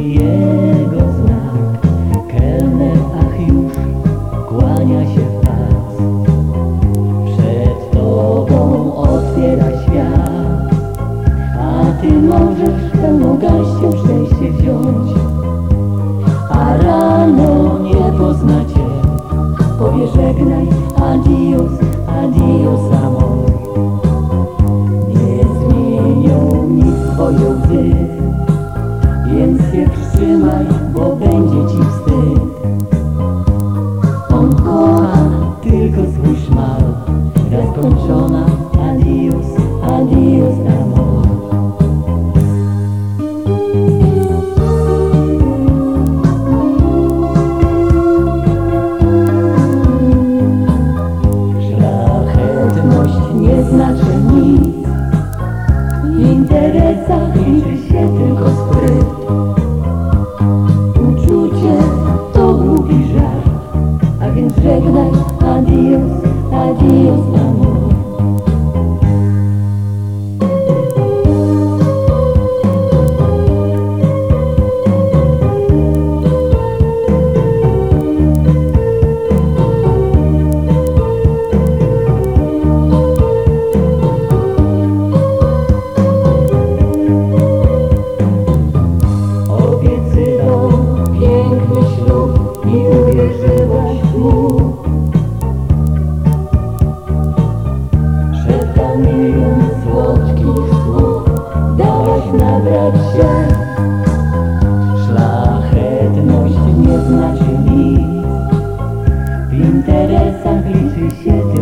jego znak Kelner ach już kłania się w pas. Przed tobą otwiera świat A ty możesz pełną garścią szczęście wziąć. A rano nie poznacie Powie żegnaj, adios, adios amor. Nie zmienią nic twoje łzy więc się wstrzymaj, Uczucie to żart A więc żegnaj, adios, adios amor się. Szlachetność nie znaczy nic. W interesach liczy się